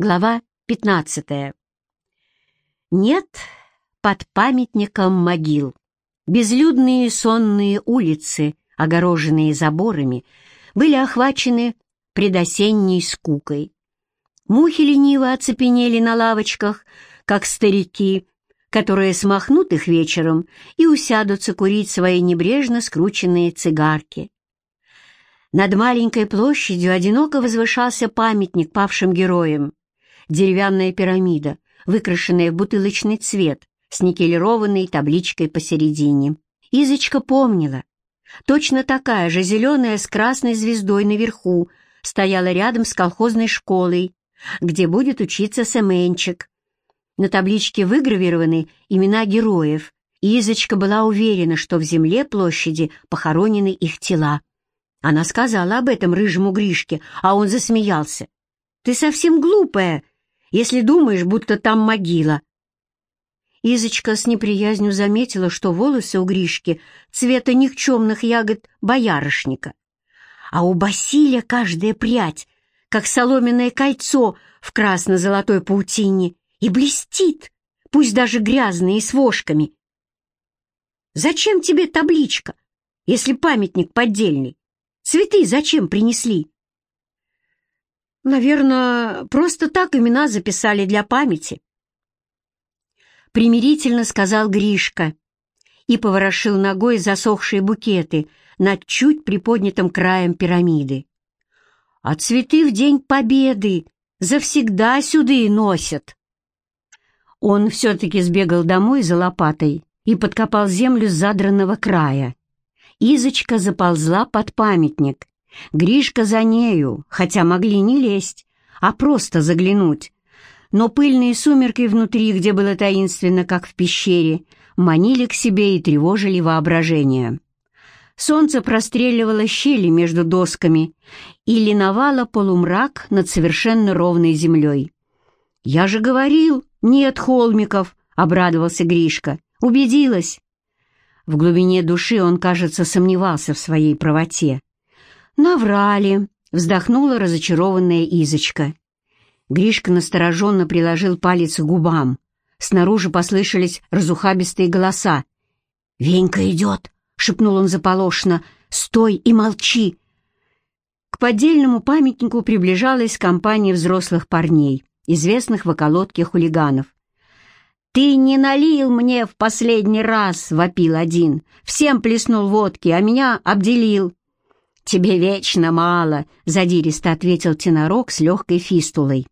Глава 15. Нет под памятником могил. Безлюдные сонные улицы, огороженные заборами, были охвачены предосенней скукой. Мухи лениво оцепенели на лавочках, как старики, которые смахнут их вечером и усядутся курить свои небрежно скрученные цигарки. Над маленькой площадью одиноко возвышался памятник павшим героям деревянная пирамида, выкрашенная в бутылочный цвет, с никелированной табличкой посередине. Изочка помнила. Точно такая же зеленая с красной звездой наверху стояла рядом с колхозной школой, где будет учиться Семенчик. На табличке выгравированы имена героев, и Изочка была уверена, что в земле площади похоронены их тела. Она сказала об этом рыжему Гришке, а он засмеялся. «Ты совсем глупая!» Если думаешь, будто там могила». Изочка с неприязнью заметила, что волосы у Гришки цвета никчемных ягод боярышника, а у Басиля каждая прядь, как соломенное кольцо в красно-золотой паутине, и блестит, пусть даже грязная и с вошками. «Зачем тебе табличка, если памятник поддельный? Цветы зачем принесли?» Наверное, просто так имена записали для памяти. Примирительно сказал Гришка и поворошил ногой засохшие букеты над чуть приподнятым краем пирамиды. А цветы в День Победы завсегда сюда носят. Он все-таки сбегал домой за лопатой и подкопал землю с задранного края. Изочка заползла под памятник Гришка за нею, хотя могли не лезть, а просто заглянуть. Но пыльные сумерки внутри, где было таинственно, как в пещере, манили к себе и тревожили воображение. Солнце простреливало щели между досками и линовало полумрак над совершенно ровной землей. «Я же говорил, нет холмиков!» — обрадовался Гришка. «Убедилась!» В глубине души он, кажется, сомневался в своей правоте. «Наврали», — вздохнула разочарованная Изочка. Гришка настороженно приложил палец к губам. Снаружи послышались разухабистые голоса. «Венька идет!» — шепнул он заполошно. «Стой и молчи!» К поддельному памятнику приближалась компания взрослых парней, известных в околотке хулиганов. «Ты не налил мне в последний раз!» — вопил один. «Всем плеснул водки, а меня обделил!» «Тебе вечно мало», — задиристо ответил тенорок с легкой фистулой.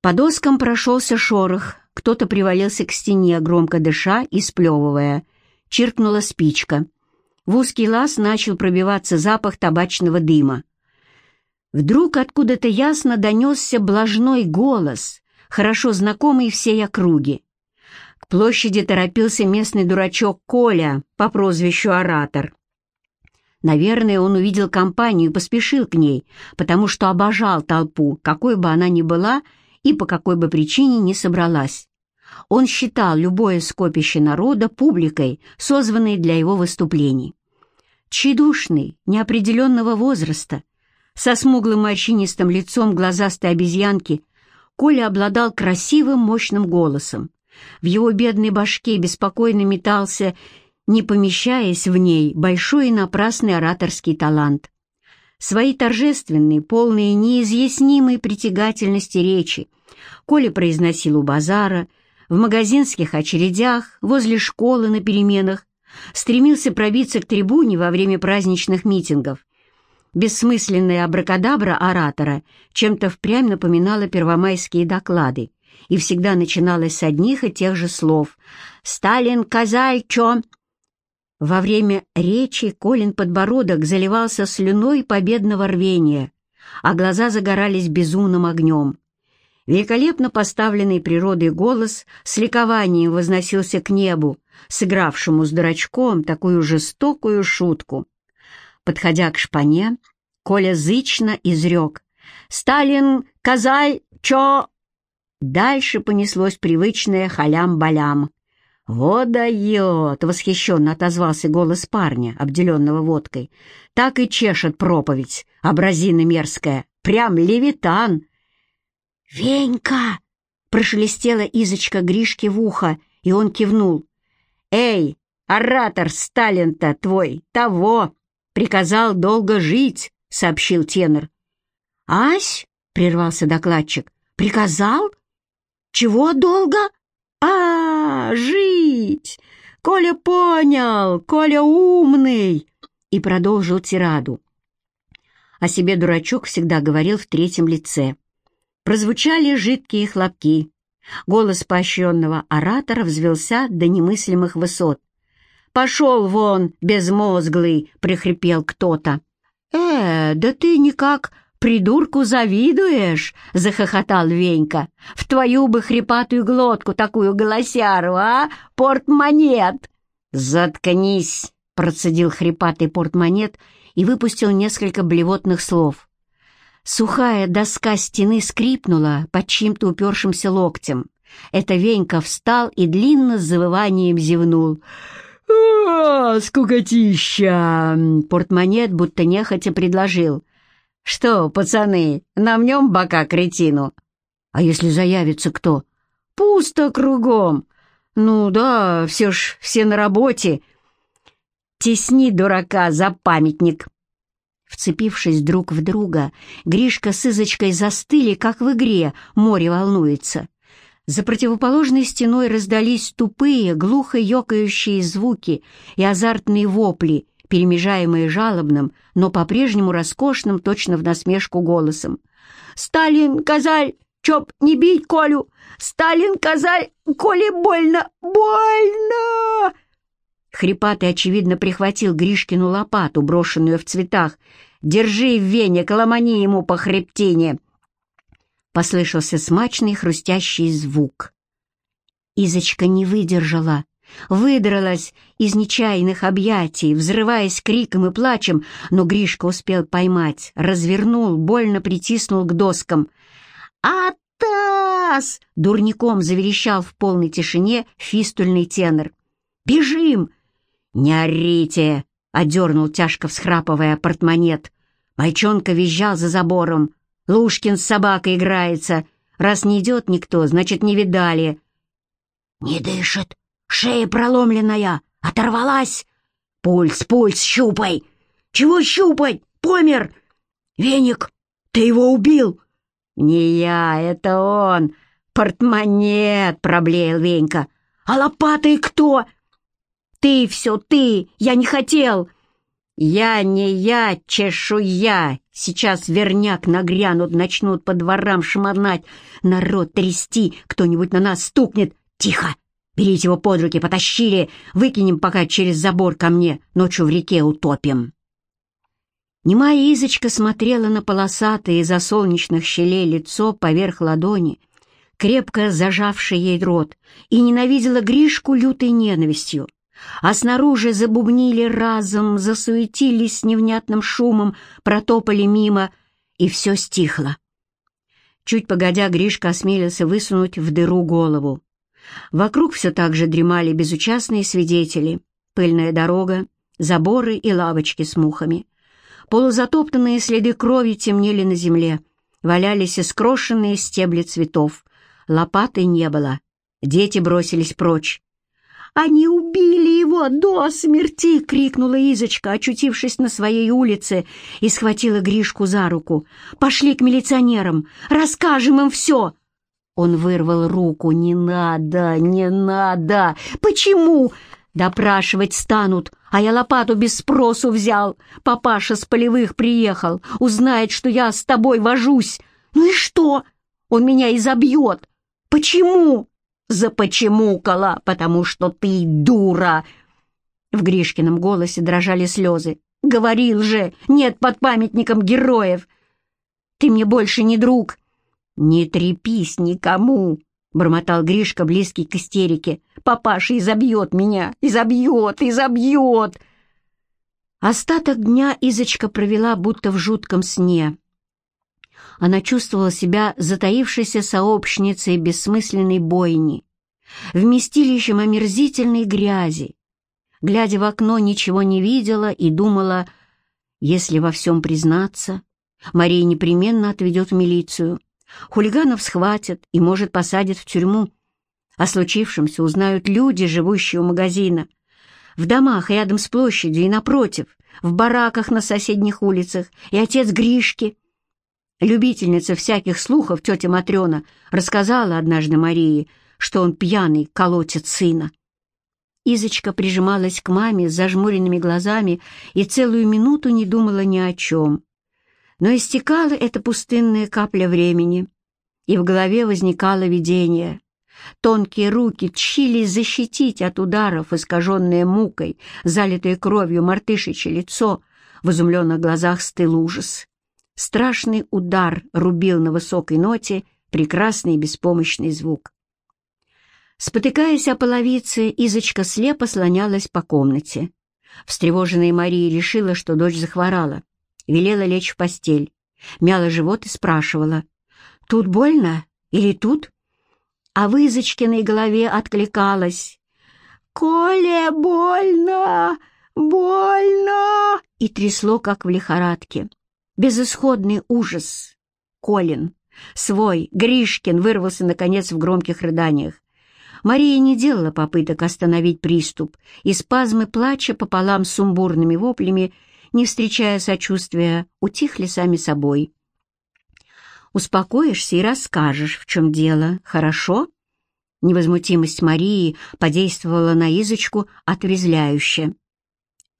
По доскам прошелся шорох, кто-то привалился к стене, громко дыша и сплевывая. Чиркнула спичка. В узкий лаз начал пробиваться запах табачного дыма. Вдруг откуда-то ясно донесся блажной голос, хорошо знакомый всей округе. К площади торопился местный дурачок Коля по прозвищу Оратор. Наверное, он увидел компанию и поспешил к ней, потому что обожал толпу, какой бы она ни была и по какой бы причине ни собралась. Он считал любое скопище народа публикой, созванной для его выступлений. Тщедушный, неопределенного возраста, со смуглым морщинистым лицом глазастой обезьянки, Коля обладал красивым мощным голосом. В его бедной башке беспокойно метался не помещаясь в ней, большой и напрасный ораторский талант. Свои торжественные, полные неизъяснимой притягательности речи Коля произносил у базара, в магазинских очередях, возле школы на переменах, стремился пробиться к трибуне во время праздничных митингов. Бессмысленная абракадабра оратора чем-то впрямь напоминала первомайские доклады и всегда начиналась с одних и тех же слов «Сталин, Казальчо!» Во время речи Колин подбородок заливался слюной победного рвения, а глаза загорались безумным огнем. Великолепно поставленный природой голос с ликованием возносился к небу, сыгравшему с дурачком такую жестокую шутку. Подходя к шпане, Коля зычно изрек «Сталин, Казаль, чё?» Дальше понеслось привычное халям-балям. «Вот дает!» — восхищенно отозвался голос парня, обделенного водкой. «Так и чешет проповедь, образина мерзкая, прям левитан!» «Венька!» — прошелестела Изочка Гришке в ухо, и он кивнул. «Эй, оратор Сталин-то твой, того! Приказал долго жить!» — сообщил тенор. «Ась?» — прервался докладчик. «Приказал? Чего долго? А, жить! Коля понял, Коля умный!» И продолжил тираду. О себе дурачок всегда говорил в третьем лице. Прозвучали жидкие хлопки. Голос поощренного оратора взвелся до немыслимых высот. «Пошел вон, безмозглый!» — прихрипел кто-то. «Э, да ты никак придурку завидуешь!» — захохотал Венька. «В твою бы хрипатую глотку такую голосяру, а? Портмонет!» «Заткнись!» — процедил хрипатый портмонет и выпустил несколько блевотных слов. Сухая доска стены скрипнула под чьим-то упершимся локтем. Это Венька встал и длинно с завыванием зевнул. «А, скукотища!» Портмонет будто нехотя предложил. «Что, пацаны, намнем бока кретину?» «А если заявится кто?» «Пусто кругом!» «Ну да, все ж все на работе!» «Тесни дурака за памятник!» Вцепившись друг в друга, Гришка с Изочкой застыли, как в игре «Море волнуется». За противоположной стеной раздались тупые, глухо ёкающие звуки и азартные вопли, перемежаемые жалобным, но по-прежнему роскошным, точно в насмешку голосом. «Сталин, Казаль, чоп, не бить Колю! Сталин, Казаль, Коле больно, больно!» Хрипатый, очевидно, прихватил Гришкину лопату, брошенную в цветах. «Держи, веник, ломани ему по хребтине!» Послышался смачный хрустящий звук. Изочка не выдержала, выдралась из нечаянных объятий, взрываясь криком и плачем, но Гришка успел поймать, развернул, больно притиснул к доскам. «Атас!» — дурником заверещал в полной тишине фистульный тенор. «Бежим!» «Не орите!» — одернул тяжко всхрапывая портмонет. Мальчонка визжал за забором. Лушкин с собакой играется. Раз не идет никто, значит, не видали. «Не дышит! Шея проломленная! Оторвалась! Пульс, пульс, щупай! Чего щупать? Помер! Веник, ты его убил!» «Не я, это он! Портмонет!» — проблеял Венька. «А лопатой кто?» «Ты все, ты! Я не хотел!» «Я не я, чешуя! Сейчас верняк нагрянут, начнут по дворам шмонать, народ трясти, кто-нибудь на нас стукнет! Тихо! Берите его под руки, потащили, выкинем пока через забор ко мне, ночью в реке утопим!» Немая Изочка смотрела на полосатое из-за солнечных щелей лицо поверх ладони, крепко зажавший ей рот, и ненавидела Гришку лютой ненавистью а снаружи забубнили разом, засуетились с невнятным шумом, протопали мимо, и все стихло. Чуть погодя, Гришка осмелился высунуть в дыру голову. Вокруг все так же дремали безучастные свидетели, пыльная дорога, заборы и лавочки с мухами. Полузатоптанные следы крови темнели на земле, валялись искрошенные стебли цветов. Лопаты не было. Дети бросились прочь. Они убили его до смерти!» — крикнула Изочка, очутившись на своей улице, и схватила Гришку за руку. «Пошли к милиционерам! Расскажем им все!» Он вырвал руку. «Не надо, не надо! Почему?» «Допрашивать станут, а я лопату без спросу взял. Папаша с полевых приехал, узнает, что я с тобой вожусь. Ну и что? Он меня изобьет. Почему?» започемукала, потому что ты дура!» В Гришкином голосе дрожали слезы. «Говорил же, нет под памятником героев! Ты мне больше не друг!» «Не трепись никому!» — бормотал Гришка, близкий к истерике. «Папаша изобьет меня! Изобьет! Изобьет!» Остаток дня Изочка провела будто в жутком сне. Она чувствовала себя затаившейся сообщницей бессмысленной бойни, вместилищем омерзительной грязи. Глядя в окно, ничего не видела и думала, если во всем признаться, Мария непременно отведет в милицию, Хулиганов схватят и, может, посадят в тюрьму. О случившемся узнают люди, живущие у магазина. В домах рядом с площадью и напротив, в бараках на соседних улицах, и отец Гришки. Любительница всяких слухов тетя Матрена рассказала однажды Марии, что он пьяный колотит сына. Изочка прижималась к маме с зажмуренными глазами и целую минуту не думала ни о чем. Но истекала эта пустынная капля времени, и в голове возникало видение. Тонкие руки тщились защитить от ударов, искаженное мукой, залитое кровью мартышичье лицо, в изумленных глазах стыл ужас. Страшный удар рубил на высокой ноте прекрасный беспомощный звук. Спотыкаясь о половице, Изочка слепо слонялась по комнате. Встревоженная Мария решила, что дочь захворала. Велела лечь в постель. Мяла живот и спрашивала. «Тут больно? Или тут?» А в Изочкиной голове откликалась. «Коле больно! Больно!» И трясло, как в лихорадке. Безысходный ужас. Колин, свой, Гришкин, вырвался, наконец, в громких рыданиях. Мария не делала попыток остановить приступ, и спазмы плача пополам с сумбурными воплями, не встречая сочувствия, утихли сами собой. «Успокоишься и расскажешь, в чем дело, хорошо?» Невозмутимость Марии подействовала на Изочку отрезвляюще.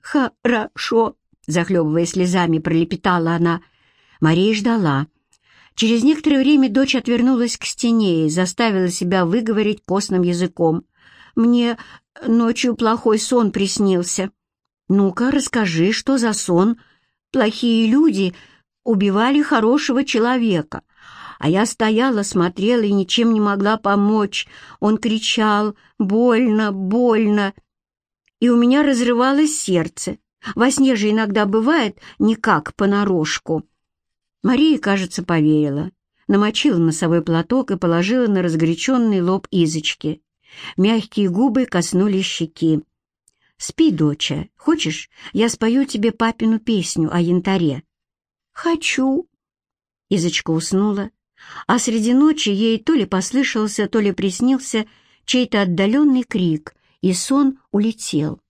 «Хорошо», — захлебывая слезами, пролепетала она. Мария ждала, — Через некоторое время дочь отвернулась к стене и заставила себя выговорить постным языком. «Мне ночью плохой сон приснился». «Ну-ка, расскажи, что за сон? Плохие люди убивали хорошего человека». А я стояла, смотрела и ничем не могла помочь. Он кричал «Больно, больно!» И у меня разрывалось сердце. Во сне же иногда бывает не как понарошку. Мария, кажется, поверила, намочила носовой платок и положила на разгоряченный лоб Изочки. Мягкие губы коснулись щеки. «Спи, доча. Хочешь, я спою тебе папину песню о янтаре?» «Хочу». Изочка уснула, а среди ночи ей то ли послышался, то ли приснился чей-то отдаленный крик, и сон улетел.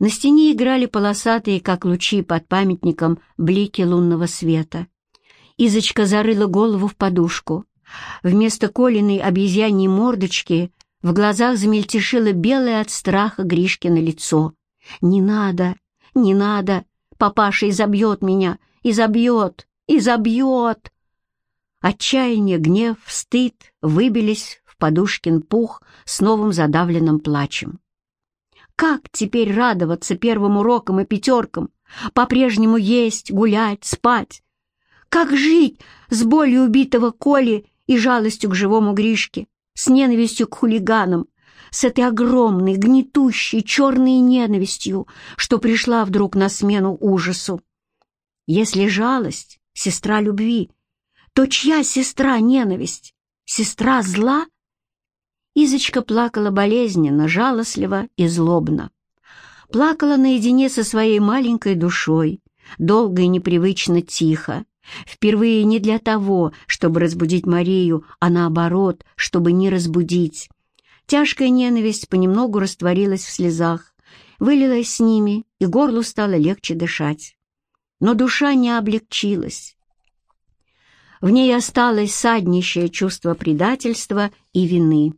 На стене играли полосатые, как лучи под памятником, блики лунного света. Изочка зарыла голову в подушку. Вместо Колиной обезьяньей мордочки в глазах замельтешило белое от страха Гришкино лицо. «Не надо, не надо! Папаша изобьет меня! Изобьет! Изобьет!» Отчаяние, гнев, стыд выбились в подушкин пух с новым задавленным плачем. Как теперь радоваться первым урокам и пятеркам? По-прежнему есть, гулять, спать, как жить с болью убитого Коли и жалостью к живому Гришке, с ненавистью к хулиганам, с этой огромной, гнетущей, черной ненавистью, что пришла вдруг на смену ужасу? Если жалость — сестра любви, то чья сестра ненависть? Сестра зла? Изочка плакала болезненно, жалостливо и злобно. Плакала наедине со своей маленькой душой, долго и непривычно тихо, Впервые не для того, чтобы разбудить Марию, а наоборот, чтобы не разбудить. Тяжкая ненависть понемногу растворилась в слезах, вылилась с ними, и горлу стало легче дышать. Но душа не облегчилась. В ней осталось саднищее чувство предательства и вины.